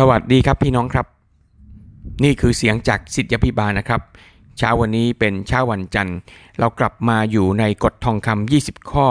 สวัสดีครับพี่น้องครับ นี่คือเสียงจากศิษยาภิบาลนะครับ เช้าวันนี้เป็นเช้าวันจันทร์ เรากลับมาอยู่ในกฎทองคำ20 ข้อ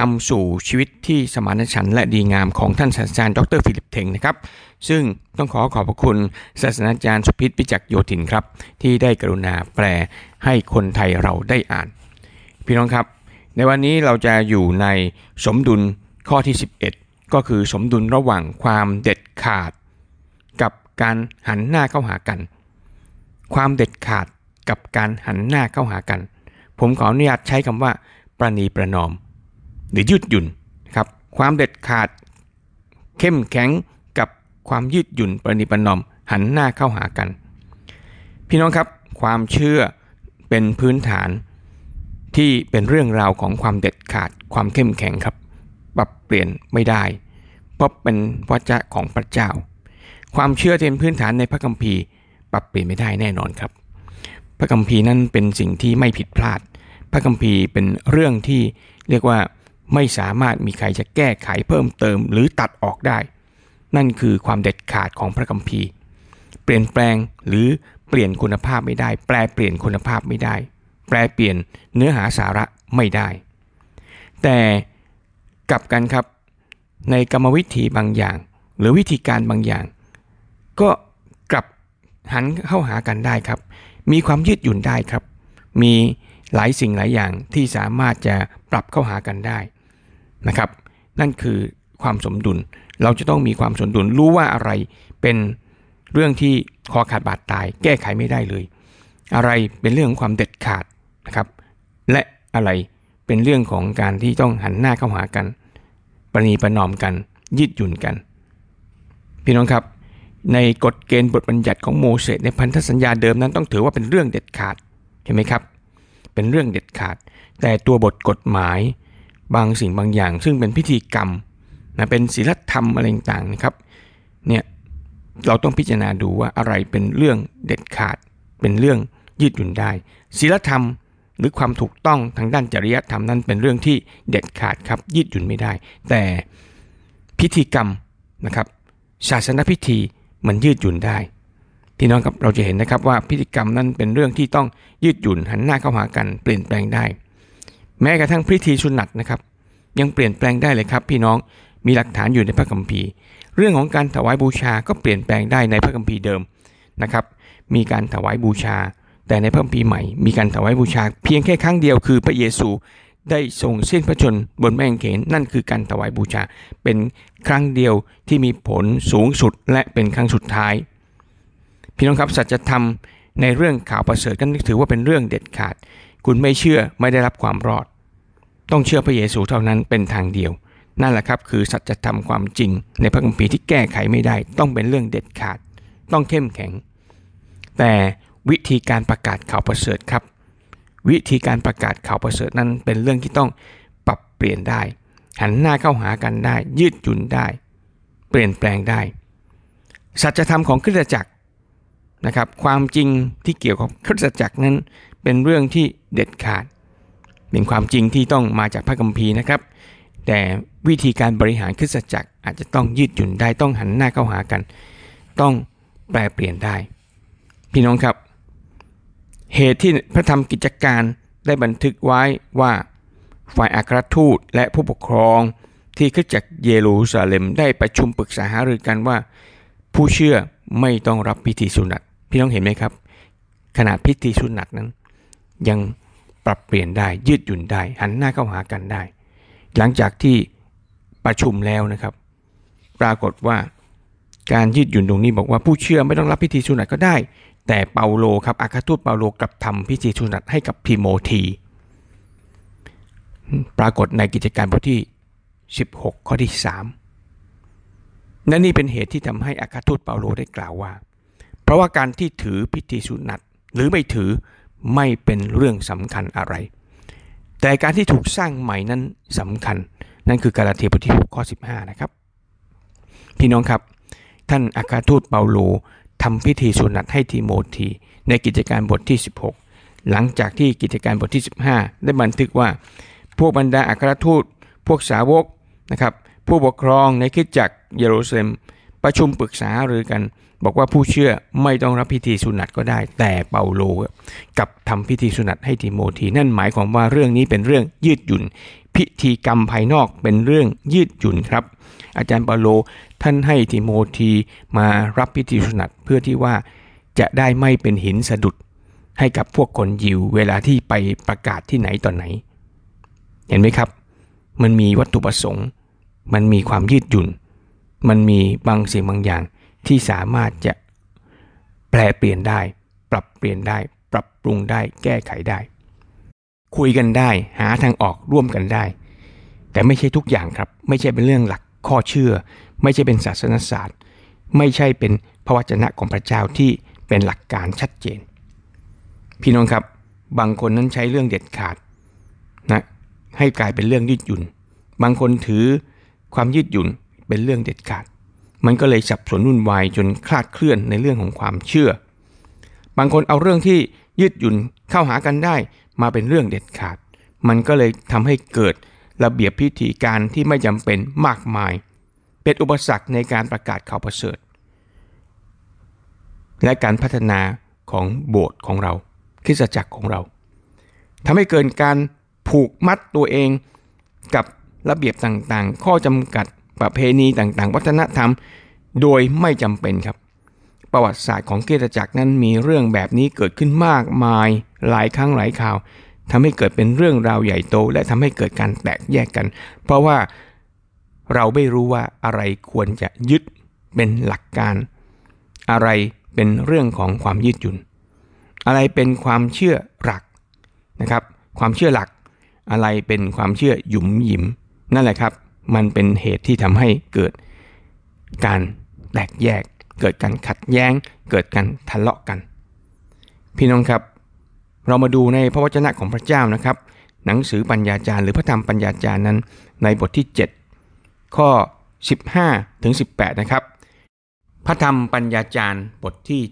นำสู่ชีวิตที่สมานฉันท์และดีงามของท่านศาสนาจารย์ดรฟิลิปเทงนะครับ ซึ่งต้องขอขอบพระคุณศาสนาจารย์สุพิษพิจักโยธินครับ ที่ได้กรุณาแปลให้คนไทยเราได้อ่าน พี่น้องครับ ในวันนี้เราจะอยู่ในสมดุลข้อที่ 11 ก็คือสมดุลระหว่างความเด็ดขาด การหันหน้าเข้าหากัน ความเด็ดขาดกับการหันหน้าเข้าหากัน ผมขออนุญาตใช้คำว่า ประนีประนอม หรือยืดหยุ่นครับความเด็ดขาด เข้มแข็งกับความยืดหยุ่นประนีประนอม หันหน้าเข้าหากัน พี่น้องครับความเชื่อเป็นพื้นฐานที่เป็นเรื่องราวของความเด็ดขาดความเข้มแข็งครับ ปรับเปลี่ยนไม่ได้ เพราะเป็นวจจะของพระเจ้า ความเชื่อที่เป็นพื้นฐานในพระคัมภีร์ปรับเปลี่ยนไม่ได้แน่นอนครับ พระคัมภีร์นั้นเป็นสิ่งที่ไม่ผิดพลาด พระคัมภีร์เป็นเรื่องที่เรียกว่าไม่สามารถมีใครจะแก้ไขเพิ่มเติมหรือตัดออกได้ นั่นคือความเด็ดขาดของพระคัมภีร์ เปลี่ยนแปลงหรือเปลี่ยนคุณภาพไม่ได้ แปลเปลี่ยนคุณภาพไม่ได้ แปลเปลี่ยนเนื้อหาสาระไม่ได้ แต่กลับกันครับในกรรมวิธีบางอย่าง หรือวิธีการบางอย่าง ก็กลับหันเข้าหากันได้ครับ มีความยืดหยุ่นได้ครับ มีหลายสิ่งหลายอย่างที่สามารถจะปรับเข้าหากันได้นะครับ นั่นคือความสมดุล เราจะต้องมีความสมดุลรู้ว่าอะไรเป็นเรื่องที่คอขาดบาดตาย แก้ไขไม่ได้เลย อะไรเป็นเรื่องของความเด็ดขาดนะครับ และอะไรเป็นเรื่องของการที่ต้องหันหน้าเข้าหากัน ประนีประนอมกันยืดหยุ่นกัน พี่น้องครับ ในกฎเกณฑ์บทบัญญัติของโมเสสในพันธสัญญาเดิมนั้นต้องถือว่าเป็นเรื่องเด็ดขาดใช่ไหมครับ เป็นเรื่องเด็ดขาด แต่ตัวบทกฎหมายบางสิ่งบางอย่าง ซึ่งเป็นพิธีกรรมนะเป็นศีลธรรมอะไรต่างๆนะครับเนี่ยเราต้องพิจารณาดูว่าอะไรเป็นเรื่องเด็ดขาด เป็นเรื่องยืดหยุ่นได้ศีลธรรมหรือความถูกต้องทางด้านจริยธรรมนั้นเป็นเรื่องที่เด็ดขาดครับยืดหยุ่นไม่ได้ แต่พิธีกรรมนะครับศาสนพิธี มันยืดหยุ่นได้พี่น้องครับเราจะเห็นนะครับว่าพิธีกรรมนั้นเป็นเรื่องที่ต้องยืดหยุ่นหันหน้าเข้าหากันเปลี่ยนแปลงได้ แม้กระทั่งพิธีสุนัตนะครับยังเปลี่ยนแปลงได้เลยครับ พี่น้องมีหลักฐานอยู่ในพระคัมภีร์ เรื่องของการถวายบูชาก็เปลี่ยนแปลงได้ในพระคัมภีร์เดิมนะครับมีการถวายบูชา แต่ในพระคัมภีร์ใหม่ มีการถวายบูชา เพียงแค่ครั้งเดียวคือพระเยซู ได้ทรงสิ้นพระชนบนแมงเขนนั่นคือการถวายบูชา เป็นครั้งเดียวที่มีผลสูงสุดและเป็นครั้งสุดท้าย พี่น้องครับสัจธรรมในเรื่องข่าวประเสริฐก็ถือว่าเป็นเรื่องเด็ดขาด คุณไม่เชื่อไม่ได้รับความรอด ต้องเชื่อพระเยซูเท่านั้นเป็นทางเดียว นั่นแหละครับคือสัจธรรมความจริง ในพระคัมภีร์ที่แก้ไขไม่ได้ ต้องเป็นเรื่องเด็ดขาด ต้องเข้มแข็ง แต่วิธีการประกาศข่าวประเสริฐครับ วิธีการประกาศข่าวประเสริฐนั้นเป็นเรื่องที่ต้องปรับเปลี่ยนได้ หันหน้าเข้าหากันได้ ยืดหยุ่นได้ เปลี่ยนแปลงได้ สัจธรรมของคริสตจักรนะครับ ความจริงที่เกี่ยวกับคริสตจักรนั้น เป็นเรื่องที่เด็ดขาด เป็นความจริงที่ต้องมาจากพระคัมภีร์นะครับ แต่วิธีการบริหารคริสตจักรอาจจะต้องยืดหยุ่นได้ต้องหันหน้าเข้าหากัน ต้องแปลเปลี่ยนได้ พี่น้องครับ เหตุที่พระธรรมกิจการได้บันทึกไว้ว่าฝ่ายอัครทูตและผู้ปกครองที่ขึ้นจากเยรูซาเล็มได้ประชุมปรึกษาหารือกันว่า ผู้เชื่อไม่ต้องรับพิธีสุนัตพี่น้องเห็นไหมครับขนาดพิธีสุนัตนั้น ยังปรับเปลี่ยนได้ยืดหยุ่นได้ หันหน้าเข้าหากันได้ หลังจากที่ประชุมแล้วนะครับ ปรากฏว่าการยืดหยุ่นตรงนี้บอกว่าผู้เชื่อไม่ต้องรับพิธีสุนัตก็ได้ แต่เปาโลครับอาคาทูตเปาโลกลับทำพิธีสุนัตให้กับทิโมธีปรากฏในกิจการบทที่ 16 ข้อที่3นั่นนี่เป็นเหตุที่ทำให้อาคาทูตเปาโลได้กล่าวว่า เพราะว่าการที่ถือพิธีสุนัตหรือไม่ถือไม่เป็นเรื่องสำคัญอะไร แต่การที่ถูกสร้างใหม่นั้นสำคัญ นั่นคือกาลาเทียบทที่6ข้อ 15 นะครับ พี่น้องครับ ท่านอาคาทูตเปาโล ทำพิธีสุนัตให้ทิโมธีในกิจการบทที่ 16 หลังจากที่กิจการบทที่ 15 ได้บันทึกว่า พวกบรรดาอัครทูต พวกสาวกนะครับผู้ปกครองในคริสตจักรเยรูซาเล็มประชุมปรึกษาหรือกัน บอกว่าผู้เชื่อไม่ต้องรับพิธีสุนัตก็ได้ แต่เปาโลกับทำพิธีสุนัตให้ทิโมธีนั่นหมายความว่าเรื่องนี้เป็นเรื่องยืดหยุ่น พิธีกรรมภายนอกเป็นเรื่องยืดหยุ่นครับ อาจารย์เปาโล ท่านให้ทิโมธีมารับพิธีสุนัตเพื่อที่ว่าจะได้ไม่เป็นหินสะดุดให้กับพวกคนยิวเวลาที่ไปประกาศที่ไหนต่อไหน เห็นไหมครับ มันมีวัตถุประสงค์ มันมีความยืดหยุ่น มันมีบางสิ่งบางอย่างที่สามารถจะแปลเปลี่ยนได้ ปรับเปลี่ยนได้ ปรับปรุงได้แก้ไขได้ คุยกันได้หาทางออกร่วมกันได้ แต่ไม่ใช่ทุกอย่างครับ ไม่ใช่เป็นเรื่องหลักข้อเชื่อ ไม่ใช่เป็นศาสนศาสตร์ ไม่ใช่เป็นพระวจนะของพระเจ้าที่เป็นหลักการชัดเจน พี่น้องครับบางคนนั้นใช้เรื่องเด็ดขาดนะให้กลายเป็นเรื่องยืดหยุ่น บางคนถือความยืดหยุ่นเป็นเรื่องเด็ดขาด มันก็เลยสับสนวุ่นวายจนคลาดเคลื่อนในเรื่องของความเชื่อ บางคนเอาเรื่องที่ยืดหยุ่นเข้าหากันได้มาเป็นเรื่องเด็ดขาด มันก็เลยทำให้เกิดระเบียบพิธีการที่ไม่จำเป็นมากมาย เป็นอุปสรรคในการประกาศข่าวประเสริฐ และการพัฒนาของโบสถ์ของเราคริสตจักรของเราทำให้เกิดการผูกมัดตัวเองกับระเบียบต่างๆ ข้อจำกัดประเพณีต่างๆ วัฒนธรรมโดยไม่จำเป็นครับ ประวัติศาสตร์ของเกตจักรนั้นมีเรื่องแบบนี้เกิดขึ้นมากมายหลายครั้งหลายข่าวทำให้เกิดเป็นเรื่องราวใหญ่โต และทำให้เกิดการแตกแยกกัน เพราะว่า เราไม่รู้ว่าอะไรควรจะยึดเป็นหลักการ อะไรเป็นเรื่องของความยืดหยุ่น อะไรเป็นความเชื่อหลักนะครับ ความเชื่อหลัก อะไรเป็นความเชื่อหยุมหยิม นั่นแหละครับ มันเป็นเหตุที่ทำให้เกิดการแตกแยก เกิดการขัดแย้ง เกิดการทะเลาะกัน พี่น้องครับ เรามาดูในพระวจนะของพระเจ้านะครับ หนังสือปัญญาจารย์หรือพระธรรมปัญญาจารย์นั้น ในบทที่ 7 ข้อ 15 ถึง 18 นะครับ พระธรรมปัญญาจารย์บทที่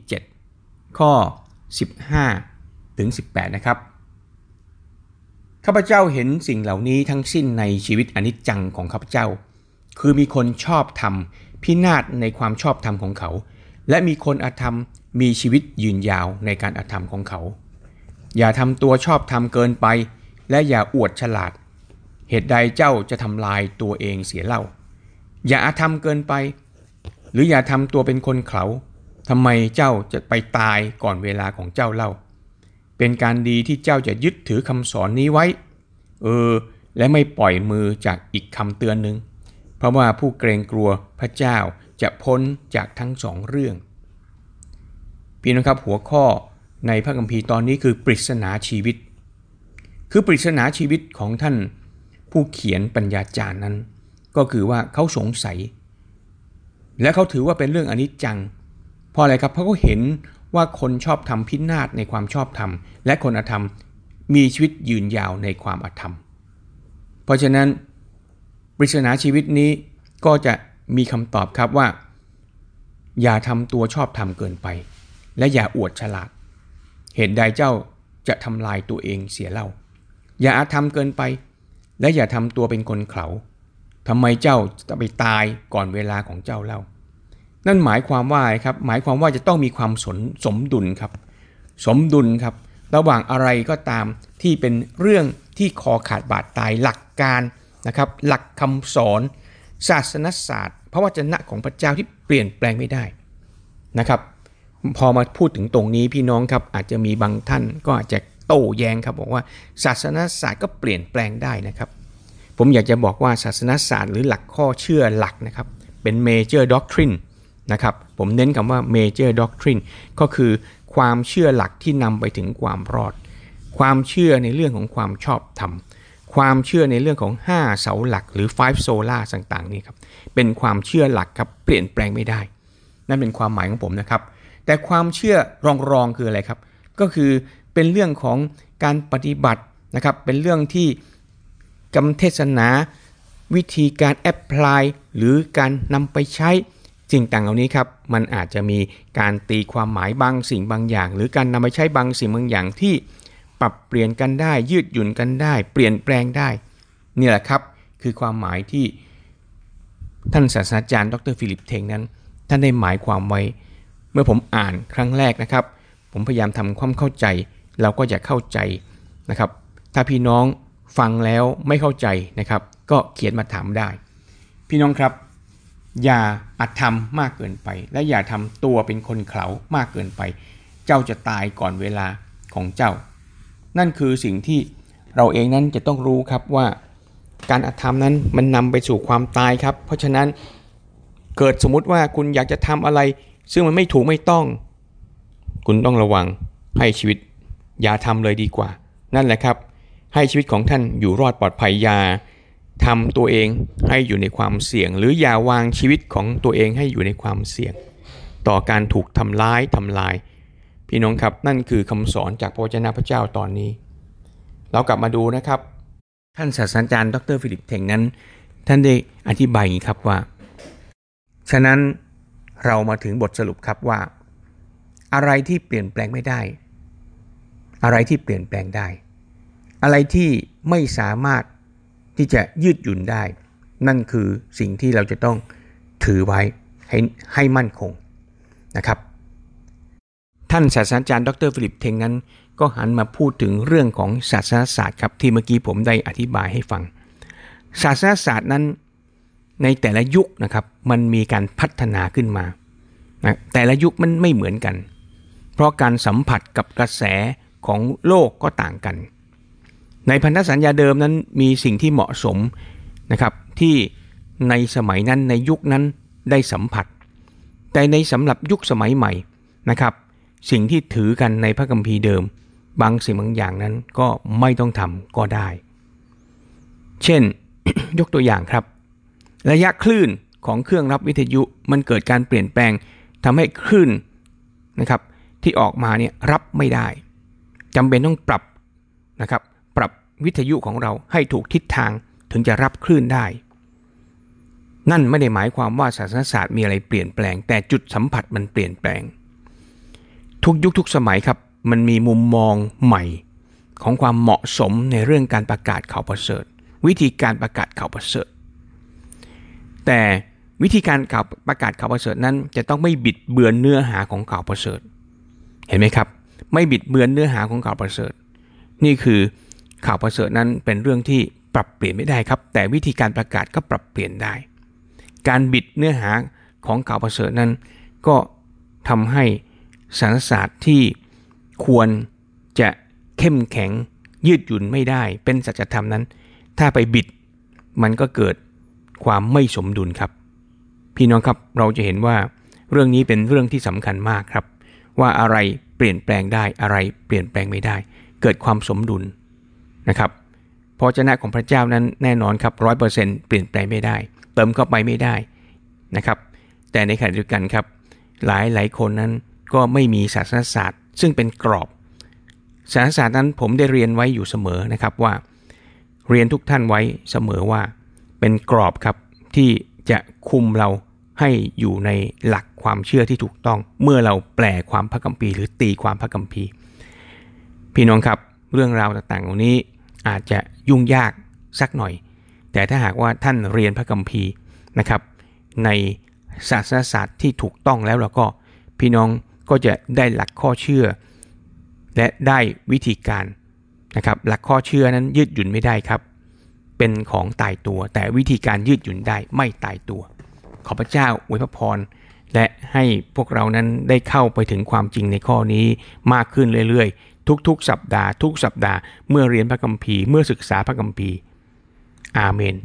7 ข้อ 15 ถึง 18 นะครับ ข้าพเจ้าเห็นสิ่งเหล่านี้ทั้งสิ้นในชีวิตอนิจจังของข้าพเจ้า คือมีคนชอบธรรมพินาศในความชอบธรรมของเขา และมีคนอธรรมมีชีวิตยืนยาวในการอธรรมของเขา อย่าทำตัวชอบธรรมเกินไป และอย่าอวดฉลาด เหตุใดเจ้าจะทำลายตัวเองเสียเล่า อย่าอาธรรมเกินไป หรืออย่าทำตัวเป็นคนเขาทำไมเจ้าจะไปตายก่อนเวลาของเจ้าเล่า เป็นการดีที่เจ้าจะยึดถือคำสอนนี้ไว้ เออ และไม่ปล่อยมือจากอีกคำเตือนหนึ่ง เพราะว่าผู้เกรงกลัวพระเจ้าจะพ้นจากทั้งสองเรื่อง พี่น้องครับหัวข้อในพระคัมภีร์ตอนนี้คือปริศนาชีวิต คือปริศนาชีวิตของท่าน ผู้เขียนปัญญาจารย์นั้น ก็คือว่าเขาสงสัย และเขาถือว่าเป็นเรื่องอนิจจัง เพราะอะไรครับ เพราะเขาเห็นว่าคนชอบทำพินาศในความชอบธรรม และคนอธรรมมีชีวิตยืนยาวในความอธรรม เพราะฉะนั้นปริศนาชีวิตนี้ก็จะมีคำตอบครับว่า อย่าทำตัวชอบธรรมเกินไป และอย่าอวดฉลาด เหตุใดเจ้าจะทำลายตัวเองเสียเล่า อย่าอาธรรมเกินไป และอย่าทำตัวเป็นคนเขาทำไมเจ้าจะไปตายก่อนเวลาของเจ้าเล่า นั่นหมายความว่าครับ หมายความว่าจะต้องมีความสนสมดุลครับ สมดุลครับ ระหว่างอะไรก็ตามที่เป็นเรื่องที่คอขาดบาดตายหลักการนะครับ หลักคำสอนศาสนศาสตร์ พระวจนะของพระเจ้าที่เปลี่ยนแปลงไม่ได้นะครับ พอมาพูดถึงตรงนี้พี่น้องครับอาจจะมีบางท่านก็อาจจะ โต้แย้งครับบอกว่าศาสนศาสตร์ก็เปลี่ยนแปลงได้นะครับ ผมอยากจะบอกว่าศาสนศาสตร์หรือหลักข้อเชื่อหลักนะครับ เป็น major doctrine นะครับ ผมเน้นคำว่า major doctrine ก็คือความเชื่อหลักที่นำไปถึงความรอด ความเชื่อในเรื่องของความชอบธรรมความเชื่อในเรื่องของ 5 เสาหลักหรือ five solar ต่างๆนี่ครับเป็นความเชื่อหลักครับเปลี่ยนแปลงไม่ได้ นั่นเป็นความหมายของผมนะครับ แต่ความเชื่อรองๆคืออะไรครับ ก็คือ เป็นเรื่องของการปฏิบัตินะครับ เป็นเรื่องที่กำเทศนาวิธีการแอพพลายหรือการนำไปใช้สิ่งต่างเหล่านี้ครับ มันอาจจะมีการตีความหมายบางสิ่งบางอย่าง หรือการนำไปใช้บางสิ่งบางอย่างที่ปรับเปลี่ยนกันได้ ยืดหยุ่นกันได้ เปลี่ยนแปลงได้นี่แหละครับคือความหมายที่ท่านศาสตราจารย์ดรฟิลิปเทงนั้น ท่านได้หมายความไว้ เมื่อผมอ่านครั้งแรกนะครับ ผมพยายามทำความเข้าใจ เราก็จะเข้าใจนะครับ ถ้าพี่น้องฟังแล้วไม่เข้าใจนะครับ ก็เขียนมาถามได้ พี่น้องครับ อย่าอัดทำมากเกินไป และอย่าทำตัวเป็นคนเขามากเกินไป เจ้าจะตายก่อนเวลาของเจ้า นั่นคือสิ่งที่เราเองนั้นจะต้องรู้ครับว่าการอธรรมนั้นมันนำไปสู่ความตายครับ เพราะฉะนั้นเกิดสมมุติว่าคุณอยากจะทำอะไร ซึ่งมันไม่ถูกไม่ต้อง คุณต้องระวังให้ชีวิต อย่าทำเลยดีกว่า นั่นแหละครับ ให้ชีวิตของท่านอยู่รอดปลอดภัยอย่าทำตัวเองให้อยู่ในความเสี่ยง หรืออย่าวางชีวิตของตัวเองให้อยู่ในความเสี่ยง ต่อการถูกทำร้ายทำลาย พี่น้องครับนั่นคือคำสอนจากพระวจนะพระเจ้าตอนนี้ เรากลับมาดูนะครับ ท่านศาสนาจารย์ดรฟิลิปเทงนั้น ท่านได้อธิบายครับว่า ฉะนั้นเรามาถึงบทสรุปครับว่า อะไรที่เปลี่ยนแปลงไม่ได้ อะไรที่เปลี่ยนแปลงได้ อะไรที่ไม่สามารถที่จะยืดหยุ่นได้ นั่นคือสิ่งที่เราจะต้องถือไว้ให้ให้มั่นคงนะครับ ท่านศาสตราจารย์ดรฟิลิปเทงนั้น ก็หันมาพูดถึงเรื่องของศาสนศาสตร์ครับที่เมื่อกี้ผมได้อธิบายให้ฟัง ศาสนศาสตร์นั้นในแต่ละยุคนะครับมันมีการพัฒนาขึ้นมานะแต่ละยุคมันไม่เหมือนกัน เพราะการสัมผัสกับกระแส ของโลกก็ต่างกัน ในพันธสัญญาเดิมนั้นมีสิ่งที่เหมาะสมนะครับที่ในสมัยนั้นในยุคนั้นได้สัมผัส แต่ในสำหรับยุคสมัยใหม่นะครับ สิ่งที่ถือกันในพระคัมภีร์เดิม บางสิ่งบางอย่างนั้นก็ไม่ต้องทำก็ได้ เช่นยกตัวอย่างครับ ระยะคลื่นของเครื่องรับวิทยุมันเกิดการเปลี่ยนแปลงทำให้คลื่นนะครับที่ออกมาเนี่ยรับไม่ได้ จำเป็นต้องปรับนะครับ ปรับวิทยุของเราให้ถูกทิศทางถึงจะรับคลื่นได้ นั่นไม่ได้หมายความว่าศาสนศาสตร์มีอะไรเปลี่ยนแปลง แต่จุดสัมผัสมันเปลี่ยนแปลง ทุกยุคทุกสมัยครับ มันมีมุมมองใหม่ ของความเหมาะสมในเรื่องการประกาศข่าวประเสริฐ วิธีการประกาศข่าวประเสริฐ แต่วิธีการข่าวประกาศข่าวประเสริฐนั้น จะต้องไม่บิดเบือนเนื้อหาของข่าวประเสริฐ เห็นไหมครับ ไม่บิดเบือนเนื้อหาของข่าวประเสริฐ นี่คือข่าวประเสริฐนั้นเป็นเรื่องที่ปรับเปลี่ยนไม่ได้ครับ แต่วิธีการประกาศก็ปรับเปลี่ยนได้ การบิดเนื้อหาของข่าวประเสริฐนั้น ก็ทำให้สารศาสตร์ที่ควรจะเข้มแข็งยืดหยุ่นไม่ได้เป็นสัจธรรมนั้น ถ้าไปบิดมันก็เกิดความไม่สมดุลครับ พี่น้องครับเราจะเห็นว่าเรื่องนี้เป็นเรื่องที่สำคัญมากครับ ว่าอะไร เปลี่ยนแปลงได้อะไรเปลี่ยนแปลงไม่ได้ เกิดความสมดุลนะครับพระเจ้าของพระเจ้านั้นแน่นอนครับร้อยเปอร์เซ็นต์เปลี่ยนแปลงไม่ได้ เติมเข้าไปไม่ได้นะครับแต่ในขณะเดียวกันครับ หลายหลายคนนั้นก็ไม่มีศาสนศาสตร์ ซึ่งเป็นกรอบสารศาสตร์นั้นผมได้เรียนไว้อยู่เสมอนะครับว่า เรียนทุกท่านไว้เสมอว่า เป็นกรอบครับที่จะคุมเรา ให้อยู่ในหลักความเชื่อที่ถูกต้อง เมื่อเราแปลความพระคัมภีร์หรือตีความพระคัมภีร์ พี่น้องครับเรื่องราวต่างๆเหล่านี้อาจจะยุ่งยากสักหน่อย แต่ถ้าหากว่าท่านเรียนพระคัมภีร์นะครับ ในศาสนศาสตร์ที่ถูกต้องแล้วเราก็พี่น้องก็จะได้หลักข้อเชื่อ และได้วิธีการนะครับหลักข้อเชื่อนั้นยืดหยุ่นไม่ได้ครับ เป็นของตายตัว แต่วิธีการยืดหยุ่นได้ไม่ตายตัว ขอพระเจ้าอวยพระพรและให้พวกเรานั้นได้เข้าไปถึงความจริงในข้อนี้มากขึ้นเรื่อยๆ ทุกๆ สัปดาห์ ทุกสัปดาห์เมื่อเรียนพระคัมภีร์เมื่อศึกษาพระคัมภีร์ อาเมน